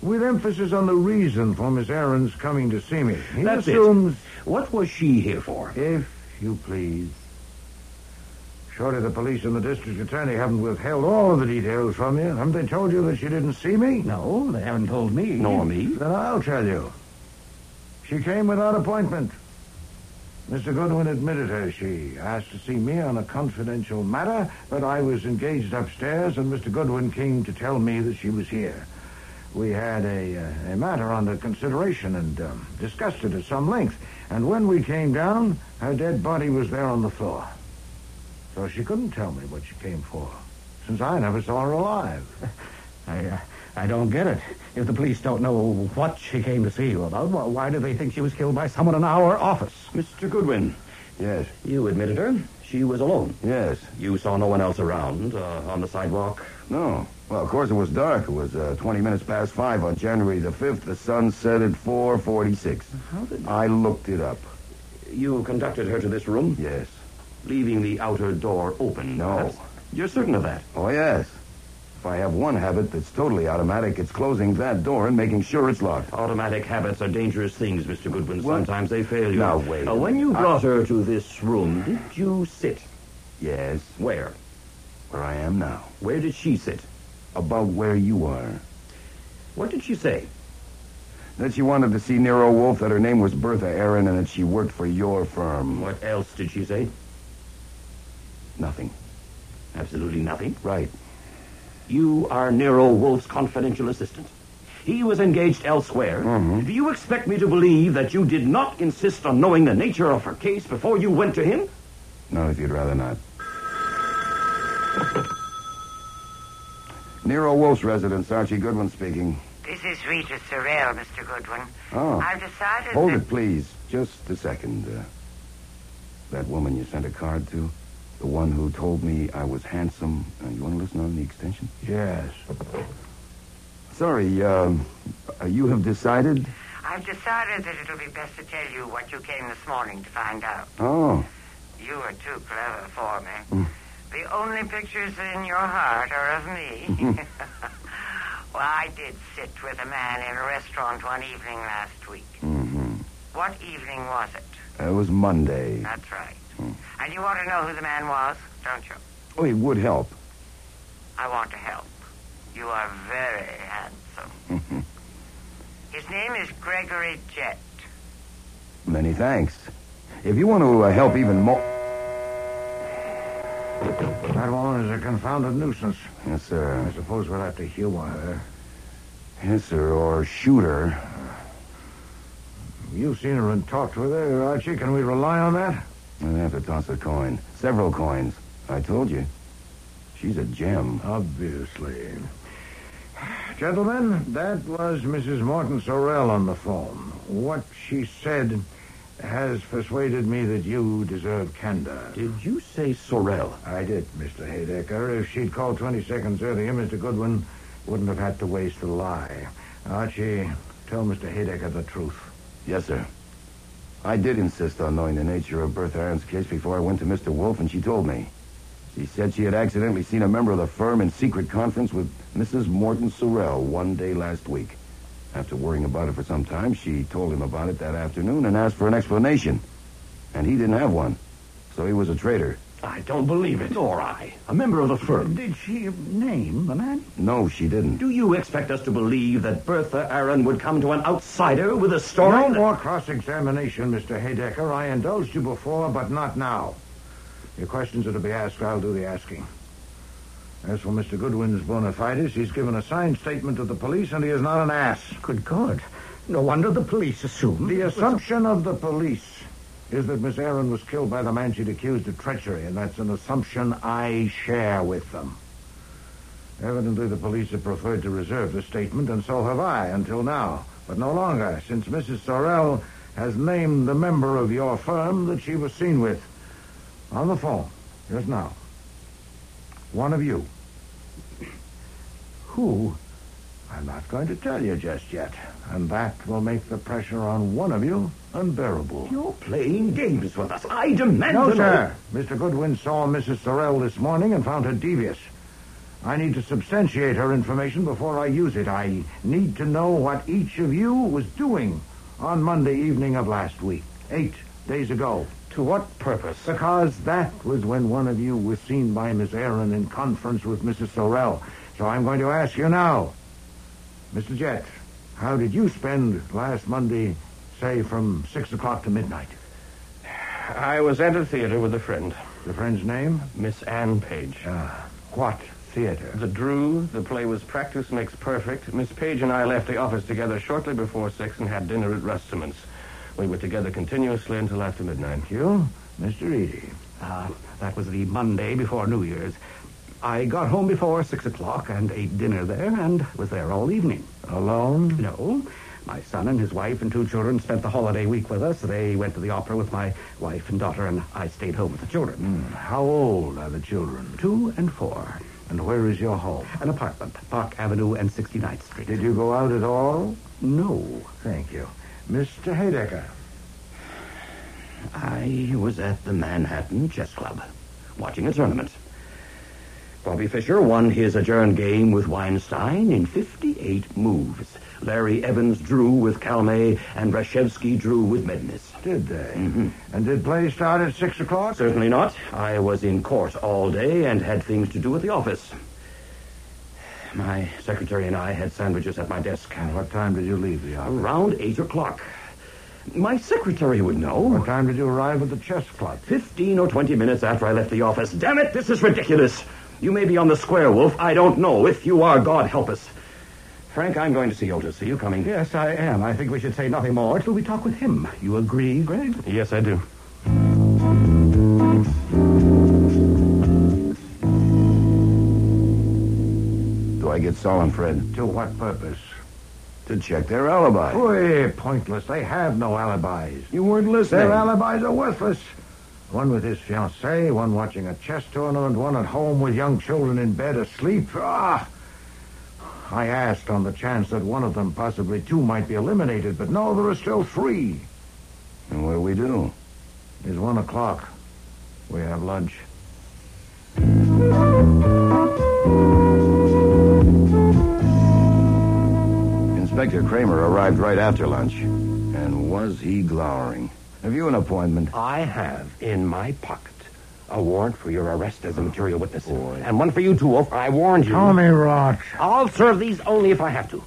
with emphasis on the reason for Miss Aaron's coming to see me. He That's it. What was she here for? if you please. Surely the police and the district attorney haven't withheld all of the details from you. Haven't they told you that she didn't see me? No, they haven't told me. Nor me. Then I'll tell you. She came without appointment. Mr. Goodwin admitted her. She asked to see me on a confidential matter, but I was engaged upstairs, and Mr. Goodwin came to tell me that she was here. We had a, uh, a matter under consideration and um, discussed it at some length. And when we came down, her dead body was there on the floor. So she couldn't tell me what she came for, since I never saw her alive. I, uh, I don't get it. If the police don't know what she came to see you about, well, why do they think she was killed by someone in our office? Mr. Goodwin, Yes. you admitted her. she was alone. Yes. You saw no one else around uh, on the sidewalk? No. Well, of course it was dark. It was uh, 20 minutes past 5 on January the 5th. The sun set at 4.46. How did... I looked it up. You conducted her to this room? Yes. Leaving the outer door open? No. perhaps? You're certain of that? Oh, yes. If I have one habit that's totally automatic, it's closing that door and making sure it's locked. Automatic habits are dangerous things, Mr. Goodwin. What? Sometimes they fail you. Now, wait Uh, when you brought her to this room, did you sit? Yes. Where? Where I am now. Where did she sit? About where you are. What did she say? That she wanted to see Nero Wolfe, that her name was Bertha Aaron, and that she worked for your firm. What else did she say? Nothing. Absolutely nothing. Right. You are Nero Wolfe's confidential assistant. He was engaged elsewhere. Mhm. Do you expect me to believe that you did not insist on knowing the nature of her case before you went to him? No, if you'd rather not. Nero Wolfe's residence, Archie Goodwin speaking. This is Rita Sorrell, Mr. Goodwin. Oh. I've decided Hold that... it, please. Just a second. Uh, that woman you sent a card to, the one who told me I was handsome. Uh, you want to listen on the extension? Yes. Sorry, um, uh, you have decided? I've decided that it'll be best to tell you what you came this morning to find out. Oh. You are too clever for me. The only pictures in your heart are of me. well, I did sit with a man in a restaurant one evening last week. Mm-hmm. What evening was it? It was Monday. That's right. And you want to know who the man was, don't you? Oh, it would help. I want to help. You are very handsome. His name is Gregory Jett. Many thanks. If you want to uh, help even more... That woman is a confounded nuisance. Yes, sir. I suppose we'll have to humor her. Yes, sir. Or shoot her. You've seen her and talked with her, Archie. Can we rely on that? I'd have to toss a coin. Several coins. I told you. She's a gem. Obviously. Gentlemen, that was Mrs. Morton Sorrell on the phone. What she said has persuaded me that you deserve candor. Did you say Sorrell? I did, Mr. Haydecker. If she'd called 20 seconds earlier, Mr. Goodwin wouldn't have had to waste a lie. Archie, tell Mr. Haydecker the truth. Yes, sir. I did insist on knowing the nature of Bertha Ann's case before I went to Mr. Wolfe, and she told me. She said she had accidentally seen a member of the firm in secret conference with Mrs. Morton Sorrell one day last week. After worrying about it for some time, she told him about it that afternoon and asked for an explanation. And he didn't have one. So he was a traitor. I don't believe it. Nor I. A member of the firm. Did she name the man? No, she didn't. Do you expect us to believe that Bertha Aaron would come to an outsider with a story? No that- more cross-examination, Mr. Haydecker. I indulged you before, but not now. Your questions are to be asked. I'll do the asking. As for Mr. Goodwin's bona fides, he's given a signed statement to the police, and he is not an ass. Good God. No wonder the police assumed. The assumption of the police is that Miss Aaron was killed by the man she'd accused of treachery, and that's an assumption I share with them. Evidently, the police have preferred to reserve the statement, and so have I until now. But no longer, since Mrs. Sorrell has named the member of your firm that she was seen with on the phone just now. One of you. Who? I'm not going to tell you just yet. And that will make the pressure on one of you unbearable. You're playing games with us. I demand No, to know- sir. Mr. Goodwin saw Mrs. Sorrell this morning and found her devious. I need to substantiate her information before I use it. I need to know what each of you was doing on Monday evening of last week, eight days ago. To what purpose? Because that was when one of you was seen by Miss Aaron in conference with Mrs. Sorrell. So I'm going to ask you now, Mr. Jett, how did you spend last Monday, say from six o'clock to midnight? I was at a theater with a friend, The friend's name? Miss Ann Page. Ah, what theater? The Drew, the play was Practice Makes Perfect. Miss Page and I left the office together shortly before six and had dinner at Rusterman's. We were together continuously until after midnight. You. Mr. Eady. Uh, that was the Monday before New Year's. I got home before six o'clock and ate dinner there and was there all evening. Alone? No, My son and his wife and two children spent the holiday week with us. They went to the opera with my wife and daughter, and I stayed home with the children. Hmm. How old are the children? Two and four. And where is your home? An apartment, Park Avenue and 69th Street. Did you go out at all? No. Thank you. Mr. Haydecker. I was at the Manhattan Chess Club, watching a tournament. Bobby Fischer won his adjourned game with Weinstein in 58 moves. Larry Evans drew with Kalme, and Reshevsky drew with Mednis. Did they? Mm-hmm. And did play start at six o'clock? Certainly not. I was in court all day and had things to do at the office. My secretary and I had sandwiches at my desk. And what time did you leave the office? Around 8 o'clock. My secretary would know. What time did you arrive at the chess club? Fifteen or twenty minutes after I left the office. Damn it, this is ridiculous. You may be on the square, Wolfe. I don't know. If you are, God help us. Frank, I'm going to see Otis. Are you coming? Yes, I am. I think we should say nothing more till we talk with him. You agree, Greg? Yes, I do. Do I get Saul and, Fred? To what purpose? To check their alibi. Boy, pointless. They have no alibis. You weren't listening. Their alibis are worthless. One with his fiancée, one watching a chess tournament, one at home with young children in bed asleep. Ah! I asked on the chance that one of them, possibly two, might be eliminated, but no, there are still three. And what do we do? It's one o'clock. We have lunch. Inspector Cramer arrived right after lunch. And was he glowering? Have you an appointment? I have in my pocket a warrant for your arrest as a material witness. Oh, and one for you, too, Wolfe. I warned you. Tommy Rot. I'll serve these only if I have to.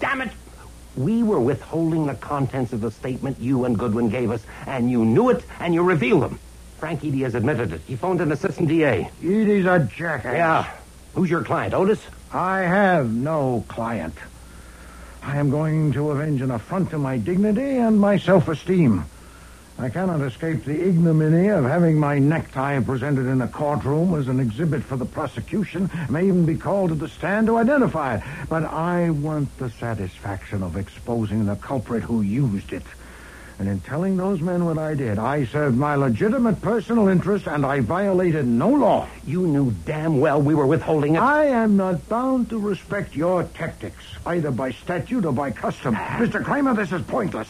Damn it! We were withholding the contents of the statement you and Goodwin gave us, and you knew it, and you revealed them. Frank Eady has admitted it. He phoned an assistant DA. Eady's a jackass. Yeah. Who's your client, Otis? I have no client. I am going to avenge an affront to my dignity and my self-esteem. I cannot escape the ignominy of having my necktie presented in a courtroom as an exhibit for the prosecution. I may even be called to the stand to identify it. But I want the satisfaction of exposing the culprit who used it. And in telling those men what I did, I served my legitimate personal interest and I violated no law. You knew damn well we were withholding it. I am not bound to respect your tactics, either by statute or by custom. Mr. Cramer, this is pointless.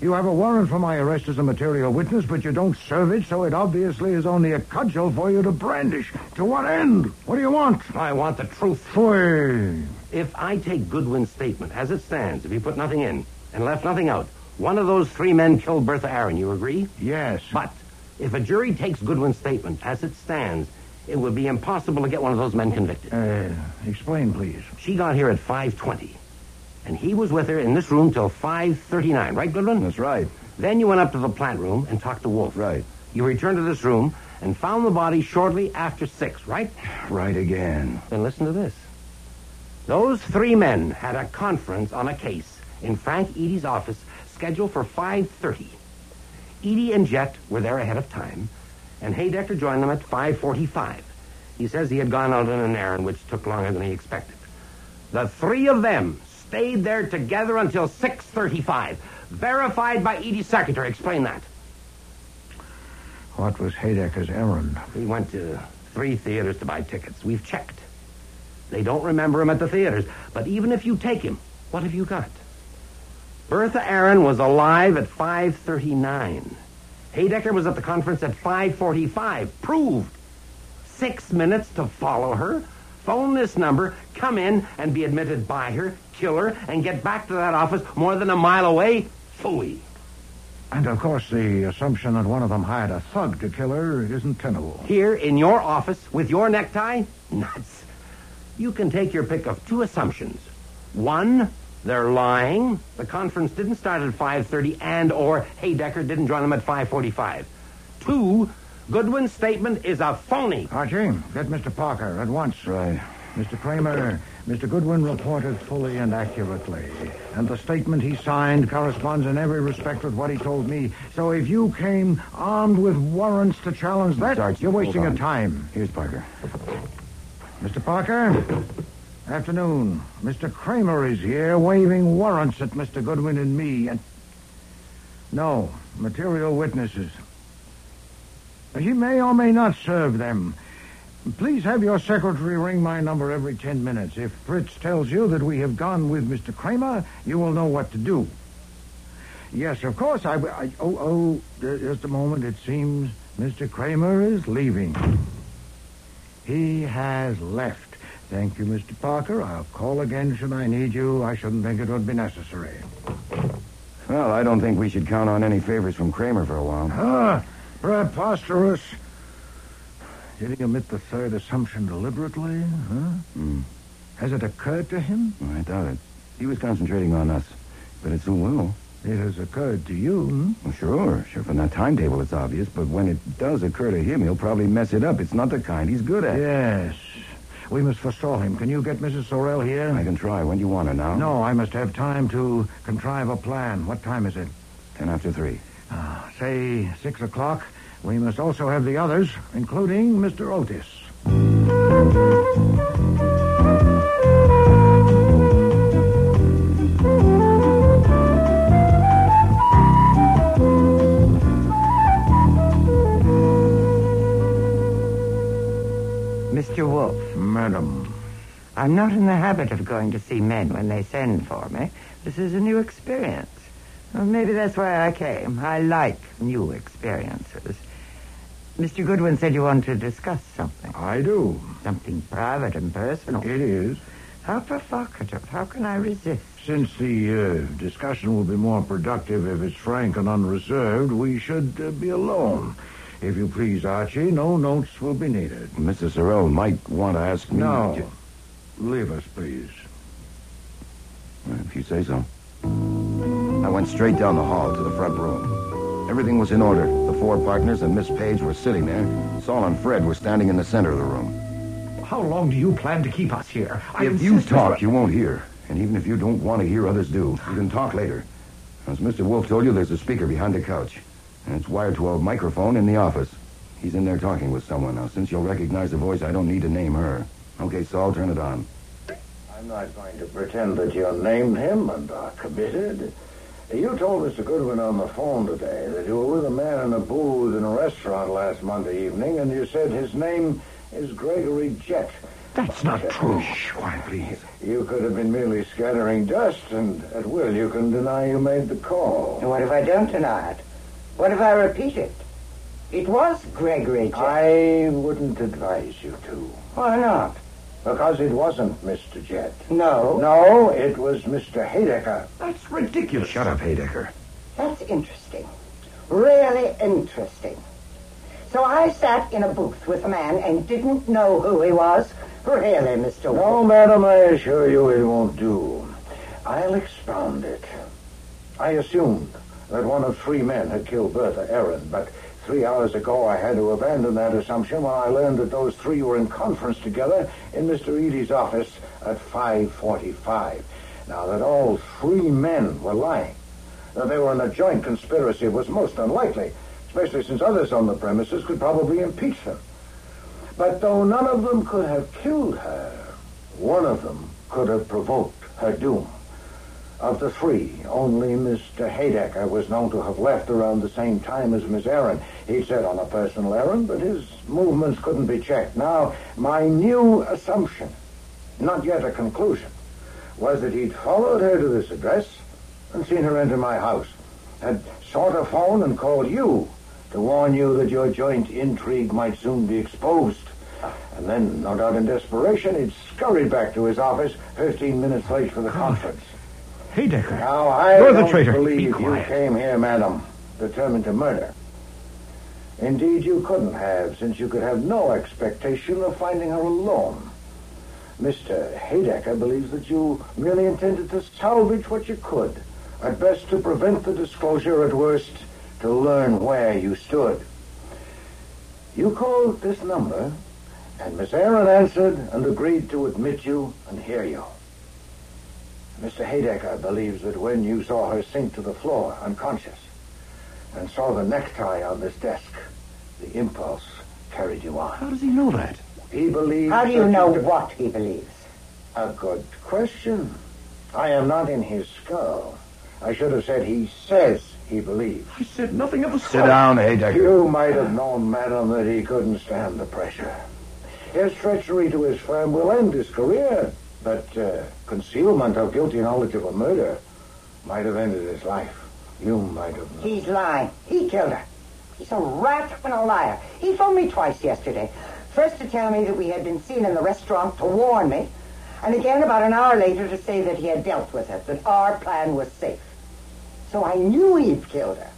You have a warrant for my arrest as a material witness, but you don't serve it, so it obviously is only a cudgel for you to brandish. To what end? What do you want? I want the truth. Fui. If I take Goodwin's statement as it stands, if he put nothing in and left nothing out, one of those three men killed Bertha Aaron. You agree? Yes. But if a jury takes Goodwin's statement as it stands, it would be impossible to get one of those men convicted. Uh, explain, please. She got here at 5.20, and he was with her in this room till 5.39, right, Goodwin? That's right. Then you went up to the plant room and talked to Wolfe. Right. You returned to this room and found the body shortly after 6, right? Right again. Then listen to this. Those three men had a conference on a case in Frank Eady's office scheduled for 5.30. Eady and Jett were there ahead of time, and Haydecker joined them at 5.45. He says he had gone out on an errand which took longer than he expected. The three of them stayed there together until 6.35. Verified by Eady's secretary. Explain that. What was Haydecker's errand? He went to three theaters to buy tickets. We've checked. They don't remember him at the theaters. But even if you take him, what have you got? Bertha Aaron was alive at 5.39. Haydecker was at the conference at 5.45. Proved. Six minutes to follow her, phone this number, come in and be admitted by her, kill her, and get back to that office more than a mile away? Phooey. And of course, the assumption that one of them hired a thug to kill her isn't tenable. Here in your office with your necktie? Nuts. You can take your pick of two assumptions. One, they're lying. The conference didn't start at 5.30 and or Haydecker didn't join them at 5.45. Two, Goodwin's statement is a phony. Archie, get Mr. Parker at once. Right. Mr. Cramer, Mr. Goodwin reported fully and accurately, and the statement he signed corresponds in every respect with what he told me. So if you came armed with warrants to challenge that, Sarge, you're wasting your time. Here's Parker. Mr. Parker, Afternoon. Mr. Cramer is here waving warrants at Mr. Goodwin and me. And no, material witnesses. He may or may not serve them. Please have your secretary ring my number every ten minutes. If Fritz tells you that we have gone with Mr. Cramer, you will know what to do. Yes, of course. I, I oh, oh, just a moment. It seems Mr. Cramer is leaving. He has left. Thank you, Mr. Parker. I'll call again should I need you. I shouldn't think it would be necessary. Well, I don't think we should count on any favors from Cramer for a while. Ah, preposterous. Did he omit the third assumption deliberately? Huh? Mm. Has it occurred to him? I doubt it. He was concentrating on us, but it soon will. It has occurred to you, hmm? Well, sure, sure. From that timetable, it's obvious. But when it does occur to him, he'll probably mess it up. It's not the kind he's good at. Yes. We must forestall him. Can you get Mrs. Sorrell here? I can try. When do you want her now? No, I must have time to contrive a plan. What time is it? Ten after three. Uh, say six o'clock. We must also have the others, including Mr. Otis. Mr. Wolfe, Madam. I'm not in the habit of going to see men when they send for me. This is a new experience. Well, maybe that's why I came. I like new experiences. Mr. Goodwin said you wanted to discuss something. I do. Something private and personal. It is. How provocative. How can I resist? Since the uh, discussion will be more productive if it's frank and unreserved, we should uh, be alone. If you please, Archie, no notes will be needed. Mrs. Sorrell might want to ask me. No. Leave us, please. If you say so. I went straight down the hall to the front room. Everything was in order. The four partners and Miss Page were sitting there. Saul and Fred were standing in the center of the room. How long do you plan to keep us here? I if you talk, Mr. you won't hear. And even if you don't want to hear, others do. You can talk later. As Mr. Wolfe told you, there's a speaker behind the couch. And it's wired to a microphone in the office. He's in there talking with someone now. Since you'll recognize the voice, I don't need to name her. Okay, Saul, turn it on. I'm not going to pretend that you named him and are committed. You told Mr. Goodwin on the phone today that you were with a man in a booth in a restaurant last Monday evening, and you said his name is Gregory Jett. That's not true. Shh, quiet, please. You could have been merely scattering dust, and at will you can deny you made the call. What if I don't deny it? What if I repeat it? It was Gregory Jett. I wouldn't advise you to. Why not? Because it wasn't Mr. Jett. No. No, it was Mr. Haydecker. That's ridiculous. Shut up, Haydecker. That's interesting. Really interesting. So I sat in a booth with a man and didn't know who he was? Really, Mr. No, madam, I assure you it won't do. I'll expound it. I assumed that one of three men had killed Bertha Aaron, but three hours ago I had to abandon that assumption when I learned that those three were in conference together in Mr. Eady's office at 5.45. Now, that all three men were lying, that they were in a joint conspiracy was most unlikely, especially since others on the premises could probably impeach them. But though none of them could have killed her, one of them could have provoked her doom. Of the three, only Mr. Haydecker was known to have left around the same time as Miss Aaron. He said on a personal errand, but his movements couldn't be checked. Now, my new assumption, not yet a conclusion, was that he'd followed her to this address and seen her enter my house, had sought a phone and called you to warn you that your joint intrigue might soon be exposed. And then, no doubt in desperation, he'd scurried back to his office 15 minutes late for the conference. Haydecker. Now, I You're the traitor. Be believe you came here, madam, determined to murder. Indeed, you couldn't have, since you could have no expectation of finding her alone. Mr. Haydecker believes that you merely intended to salvage what you could, at best to prevent the disclosure, at worst to learn where you stood. You called this number, and Miss Aaron answered and agreed to admit you and hear you. Mr. Haydecker believes that when you saw her sink to the floor, unconscious, and saw the necktie on this desk, the impulse carried you on. How does he know that? He believes. How do you that know what he believes? A good question. I am not in his skull. I should have said he says he believes. I said nothing of the sort. Sit down, Haydecker. You might have known, madam, that he couldn't stand the pressure. His treachery to his firm will end his career, but uh, concealment of guilty knowledge of a murder might have ended his life. You might have known. He's lying. He killed her. He's a rat and a liar. He phoned me twice yesterday. First to tell me that we had been seen in the restaurant to warn me, and again about an hour later to say that he had dealt with it, that our plan was safe. So I knew he'd killed her.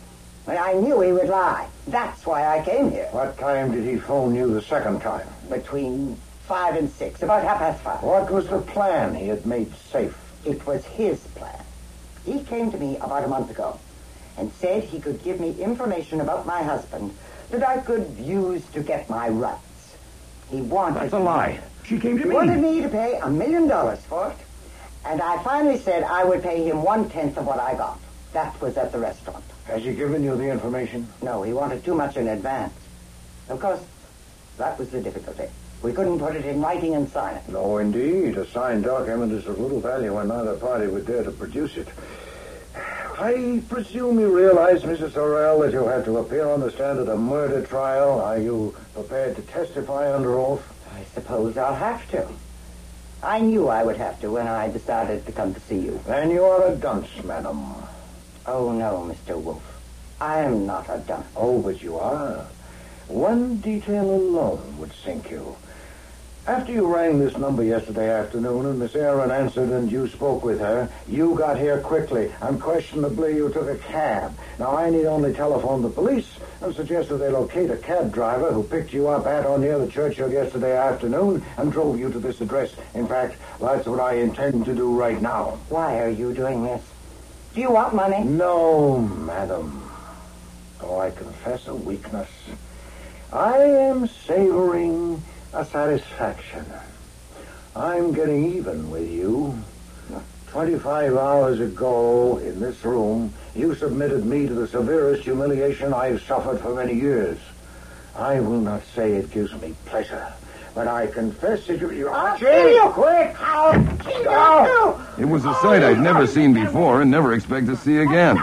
But I knew he would lie. That's why I came here. What time did he phone you the second time? Between five and six, about half past five. What was the plan he had made safe? It was his plan. He came to me about a month ago and said he could give me information about my husband that I could use to get my rights. He wanted That's a lie. She came to me. He wanted me to pay a million dollars for it, and I finally said I would pay him one tenth of what I got. That was at the restaurant. Has he given you the information? No, he wanted too much in advance. Of course, that was the difficulty. We couldn't put it in writing and sign it. No, indeed. A signed document is of little value when neither party would dare to produce it. I presume you realize, Mrs. Sorrell, that you have to appear on the stand at a murder trial. Are you prepared to testify under oath? I suppose I'll have to. I knew I would have to when I decided to come to see you. Then you are a dunce, madam. Oh, no, Mr. Wolfe. I am not a dunce. Oh, but you are. One detail alone would sink you. After you rang this number yesterday afternoon and Miss Aaron answered and you spoke with her, you got here quickly. Unquestionably, you took a cab. Now, I need only telephone the police and suggest that they locate a cab driver who picked you up at or near the churchyard yesterday afternoon and drove you to this address. In fact, that's what I intend to do right now. Why are you doing this? Do you want money? No, madam. Oh, I confess a weakness. I am savoring a satisfaction. I'm getting even with you. Twenty-five hours ago, in this room, you submitted me to the severest humiliation I've suffered for many years. I will not say it gives me pleasure, but I confess that you... you I'll kill you quick! I'll kill you! It was a sight I'd never seen before and never expect to see again.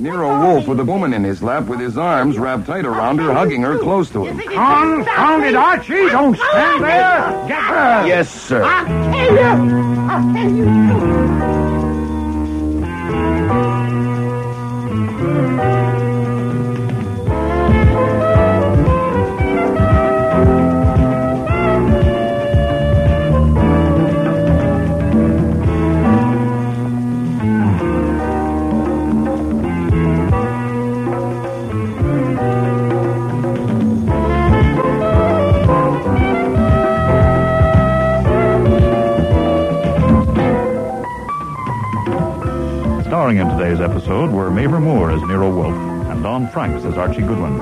Nero Wolfe with a woman in his lap with his arms wrapped tight around her, hugging her close to him. Confound it, Archie! Don't stand there! Get her! Yes, sir. I'll kill you! I'll kill you! Episode were Mavor Moore as Nero Wolfe and Don Franks as Archie Goodwin.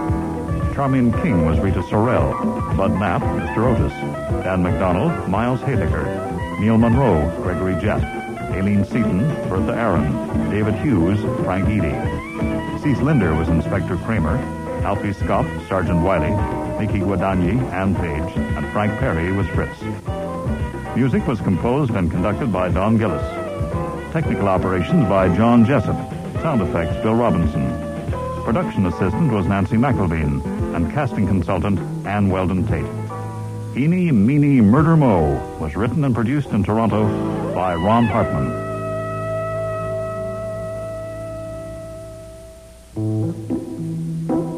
Charmian King was Rita Sorrell, Bud Knapp, Mr. Otis, Dan McDonald, Miles Haydecker, Neil Munro, Gregory Jett, Aileen Seaton, Bertha Aaron, David Hughes, Frank Eady. Cec Linder was Inspector Cramer, Alfie Scopp, Sergeant Wiley, Nicky Guadagni, Ann Page, and Frank Perry was Fritz. Music was composed and conducted by Don Gillis. Technical operations by John Jessup. Sound effects Bill Robinson. Production assistant was Nancy McElveen, and casting consultant Ann Weldon Tate. Eeny, Meeny, Murder Mo was written and produced in Toronto by Ron Hartmann.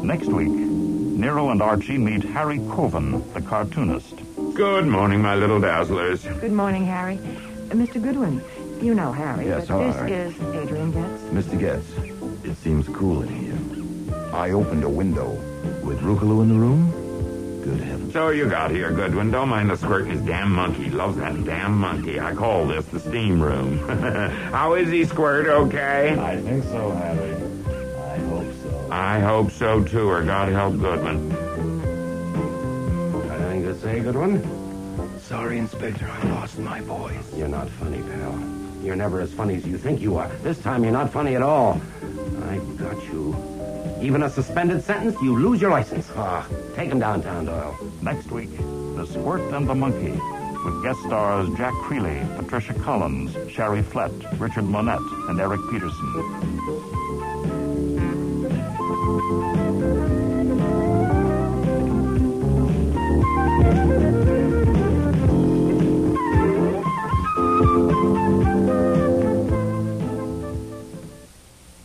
Next week, Nero and Archie meet Harry Coven, the cartoonist. Good morning, my little dazzlers. Good morning, Harry. Uh, Mr. Goodwin, you know Harry, Yes, but all this right. is Adrian Getz. Mr. Getz, it seems cool in here. I opened a window. With Rucolo in the room? Good heavens. So you got here, Goodwin. Don't mind the squirting his damn monkey. He loves that damn monkey. I call this the steam room. How is he, Squirt? Okay? I think so, Harry. I hope so. I hope so, too, or God help Goodman. Anything to say, Goodwin? Sorry, Inspector, I lost my voice. You're not funny, pal. You're never as funny as you think you are. This time you're not funny at all. I've got you. Even a suspended sentence, you lose your license. Ah, take him downtown, Doyle. Next week, The Squirt and the Monkey, with guest stars Jack Creley, Patricia Collins, Sherry Flett, Richard Monette, and Eric Peterson.